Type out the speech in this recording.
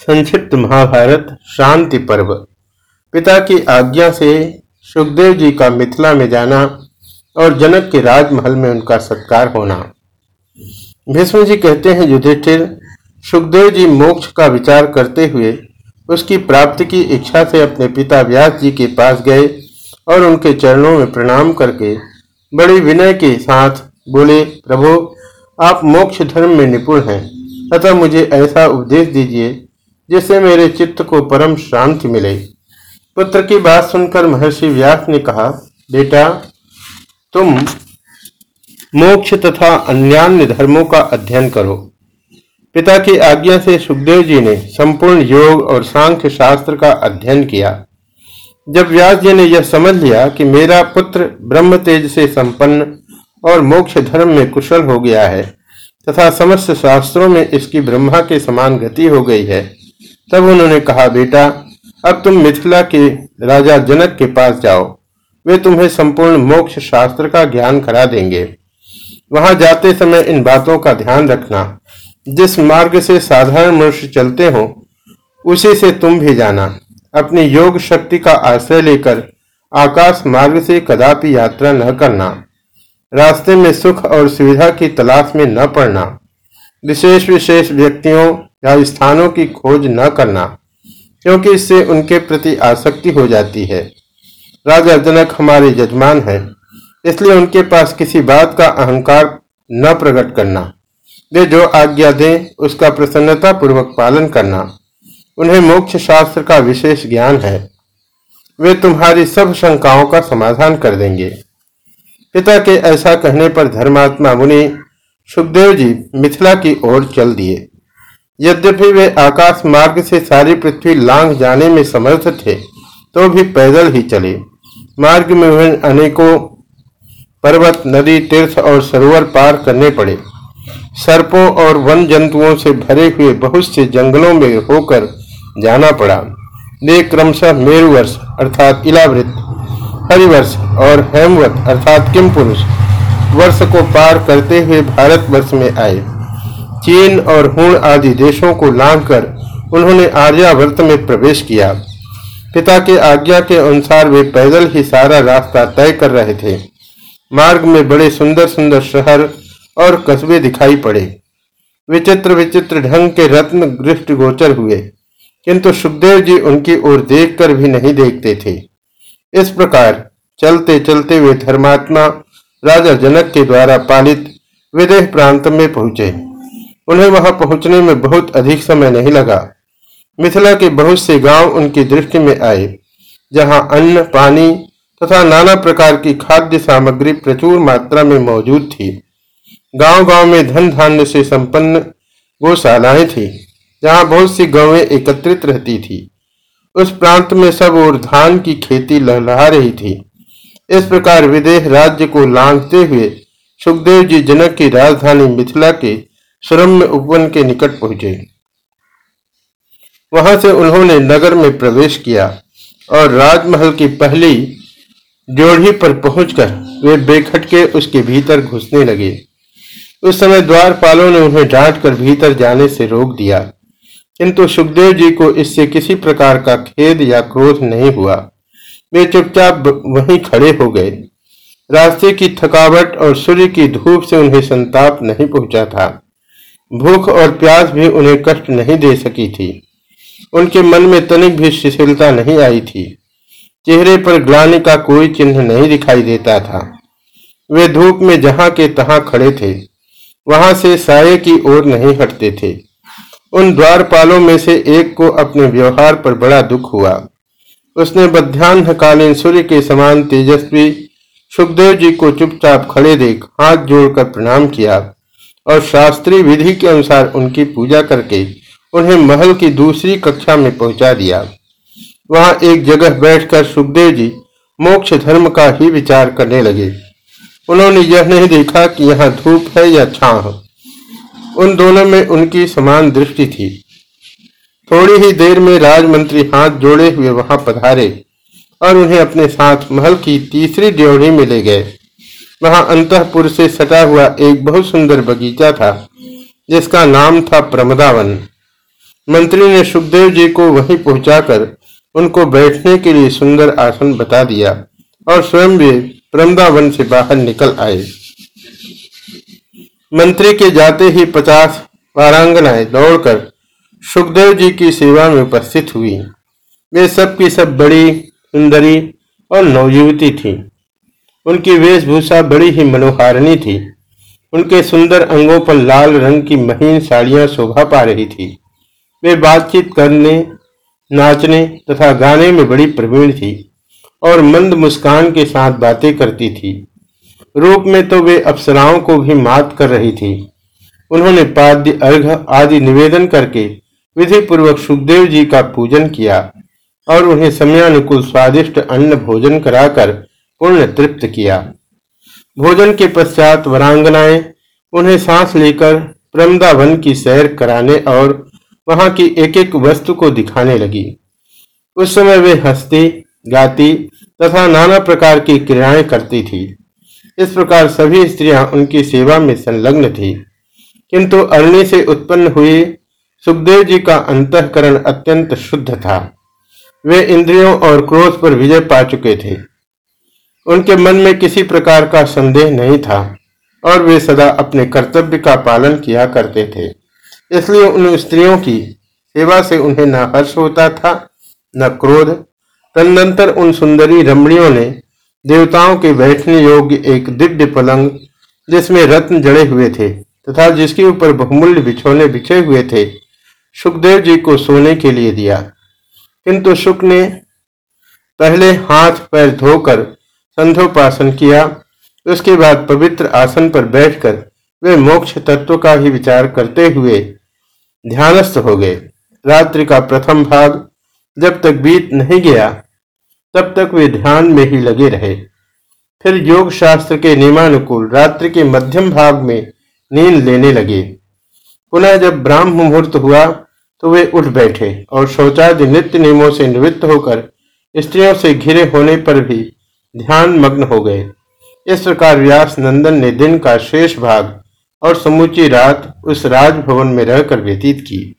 संक्षिप्त महाभारत, शांति पर्व। पिता की आज्ञा से सुखदेव जी का मिथिला में जाना और जनक के राजमहल में उनका सत्कार होना। भीष्म जी कहते हैं, युधिष्ठिर, सुखदेव जी मोक्ष का विचार करते हुए उसकी प्राप्ति की इच्छा से अपने पिता व्यास जी के पास गए और उनके चरणों में प्रणाम करके बड़ी विनय के साथ बोले, प्रभु, आप मोक्ष धर्म में निपुण हैं, अतः मुझे ऐसा उपदेश दीजिए जिससे मेरे चित्त को परम शांति मिले। पुत्र की बात सुनकर महर्षि व्यास ने कहा, बेटा, तुम मोक्ष तथा अन्यान्य धर्मों का अध्ययन करो। पिता की आज्ञा से सुखदेव जी ने संपूर्ण योग और सांख्य शास्त्र का अध्ययन किया। जब व्यास जी ने यह समझ लिया कि मेरा पुत्र ब्रह्म तेज से संपन्न और मोक्ष धर्म में कुशल हो गया है तथा समस्त शास्त्रों में इसकी ब्रह्मा के समान गति हो गई है तब उन्होंने कहा, बेटा, अब तुम मिथिला के राजा जनक के पास जाओ। वे तुम्हें संपूर्ण मोक्ष शास्त्र का ज्ञान करा देंगे। वहाँ जाते समय इन बातों का ध्यान रखना। जिस मार्ग से साधारण मनुष्य चलते हो, उसी से तुम भी जाना। अपनी योग शक्ति का आश्रय लेकर आकाश मार्ग से कदापि यात्रा न करना। रास्ते में सुख और सुविधा की तलाश में न पड़ना। विशेष विशेष व्यक्तियों या स्थानों की खोज न करना, क्योंकि इससे उनके प्रति आसक्ति हो जाती है। राजा जनक हमारे यजमान है, इसलिए उनके पास किसी बात का अहंकार न प्रकट करना। वे जो आज्ञा दें, उसका प्रसन्नता पूर्वक पालन करना। उन्हें मोक्ष शास्त्र का विशेष ज्ञान है। वे तुम्हारी सब शंकाओं का समाधान कर देंगे। पिता के ऐसा कहने पर धर्मात्मा मुनि, सुखदेव जी मिथिला की ओर चल दिए। यद्यपि वे आकाश मार्ग से सारी पृथ्वी लांग जाने में समर्थ थे तो भी पैदल ही चले। मार्ग में उन्हें अनेकों पर्वत, नदी, तीर्थ और सरोवर पार करने पड़े। सर्पों और वन जंतुओं से भरे हुए बहुत से जंगलों में होकर जाना पड़ा। वे क्रमशः मेरुवर्ष अर्थात इलावृत, हरिवर्ष और हेमवत अर्थात किम पुरुष वर्ष को पार करते हुए भारत वर्ष में आए। चीन और हुण आदि देशों को लांग कर उन्होंने आर्यावर्त में प्रवेश किया। पिता के आज्ञा के अनुसार वे पैदल ही सारा रास्ता तय कर रहे थे। मार्ग में बड़े सुंदर सुंदर शहर और कस्बे दिखाई पड़े। विचित्र विचित्र ढंग के रत्न दृष्टि गोचर हुए, किंतु सुखदेव जी उनकी ओर देखकर भी नहीं देखते थे। इस प्रकार चलते चलते वे धर्मात्मा, राजा जनक के द्वारा पालित विदेह प्रांत में पहुँचे। उन्हें वहाँ पहुँचने में बहुत अधिक समय नहीं लगा। मिथिला के बहुत से गाँव उनकी दृष्टि में आए, जहाँ अन्न, पानी तथा नाना प्रकार की खाद्य सामग्री प्रचुर मात्रा में मौजूद थी। गाँव गाँव में धन धान्य से संपन्न गौशालाएँ थी, जहाँ बहुत सी गौएँ एकत्रित रहती थी। उस प्रांत में सब और धान की खेती लहलहा रही थी। इस प्रकार विदेह राज्य को लांघते हुए सुखदेव जी जनक की राजधानी मिथिला के सुरम्य उपवन के निकट पहुँचे। वहाँ से उन्होंने नगर में प्रवेश किया और राजमहल की पहली ड्योढ़ी पर पहुंचकर वे बेखटके उसके भीतर घुसने लगे। उस समय द्वारपालों ने उन्हें डांट कर भीतर जाने से रोक दिया। किंतु सुखदेव जी को इससे किसी प्रकार का खेद या क्रोध नहीं हुआ। वे चुपचाप वहीं खड़े हो गए। रास्ते की थकावट और सूर्य की धूप से उन्हें संताप नहीं पहुँचा था। भूख और प्यास भी उन्हें कष्ट नहीं दे सकी थी। उनके मन में तनिक भी शिथिलता नहीं आई थी। चेहरे पर ग्लानी का कोई चिन्ह नहीं दिखाई देता था। वे धूप में जहाँ के तहां खड़े थे, वहाँ से साये की ओर नहीं हटते थे। उन द्वारपालों में से एक को अपने व्यवहार पर बड़ा दुख हुआ। उसने मध्यान्हकालीन सूर्य के समान तेजस्वी सुखदेव जी को चुपचाप खड़े देख हाथ जोड़कर प्रणाम किया। और शास्त्रीय विधि के अनुसार उनकी पूजा करके उन्हें महल की दूसरी कक्षा में पहुँचा दिया। वहाँ एक जगह बैठकर सुखदेव जी मोक्ष धर्म का ही विचार करने लगे। उन्होंने यह नहीं देखा कि यहाँ धूप है या छाह उन दोनों में उनकी समान दृष्टि थी। थोड़ी ही देर में राजमंत्री हाथ जोड़े हुए वहाँ पधारे और उन्हें अपने साथ महल की तीसरी ड्योढ़ी में ले गए। वहाँ अंतपुर से सटा हुआ एक बहुत सुंदर बगीचा था, जिसका नाम था प्रमदावन। मंत्री ने सुखदेव जी को वहीं पहुंचाकर उनको बैठने के लिए सुंदर आसन बता दिया और स्वयं वे प्रमदावन से बाहर निकल आए। मंत्री के जाते ही पचास वारांगनाएँ दौड़कर सुखदेव जी की सेवा में उपस्थित हुई। वे सब की सब बड़ी, सुंदरी और नवयुवती थी। उनकी वेशभूषा बड़ी ही मनोहारिणी थी। उनके सुंदर अंगों पर लाल रंग की महीन साड़ियाँ शोभा पा रही थी। वे बातचीत करने, नाचने तथा गाने में बड़ी प्रवीण थी और मंद मुस्कान के साथ बातें करती थी। रूप में तो वे अप्सराओं को भी मात कर रही थी। उन्होंने पाद्य अर्घ आदि निवेदन करके विधि पूर्वक सुखदेव जी का पूजन किया और उन्हें समयानुकूल स्वादिष्ट अन्न भोजन कराकर पूर्ण तृप्त किया। भोजन के पश्चात वरांगनाएँ उन्हें सांस लेकर प्रमदावन की सैर कराने और वहाँ की एक एक वस्तु को दिखाने लगी। उस समय वे हंसती, गाती तथा नाना प्रकार की क्रियाएँ करती थी। इस प्रकार सभी स्त्रियाँ उनकी सेवा में संलग्न थी। किंतु अरणी से उत्पन्न हुई सुखदेव जी का अंतकरण अत्यंत शुद्ध था। वे इंद्रियों और क्रोध पर विजय पा चुके थे। उनके मन में किसी प्रकार का संदेह नहीं था, और वे सदा अपने कर्तव्य का पालन किया करते थे। इसलिए उन स्त्रियों की सेवा से उन्हें न हर्ष होता था, न क्रोध। तदनंतर उन सुंदरी रमणियों ने देवताओं के बैठने योग्य एक दिव्य पलंग, जिसमें रत्न जड़े हुए थे, तथा जिसके ऊपर बहुमूल्य बिछोने बिछे हुए थे, सुखदेव जी को सोने के लिए दिया। किंतु शुक ने पहले हाथ पैर धोकर संध्योपासन किया, उसके बाद पवित्र आसन पर बैठकर वे मोक्ष तत्व का ही विचार करते हुए ध्यानस्थ हो गए। रात्रि का प्रथम भाग जब तक बीत नहीं गया, तब तक वे ध्यान में ही लगे रहे। फिर योग शास्त्र के नियमानुकूल रात्रि के मध्यम भाग में नींद लेने लगे। पुनः जब ब्राह्म मुहूर्त हुआ तो वे उठ बैठे और शौचादि नित्य नियमों से निवृत्त होकर स्त्रियों से घिरे होने पर भी ध्यान मग्न हो गए। इस प्रकार व्यास नंदन ने दिन का शेष भाग और समूची रात उस राजभवन में रहकर व्यतीत की।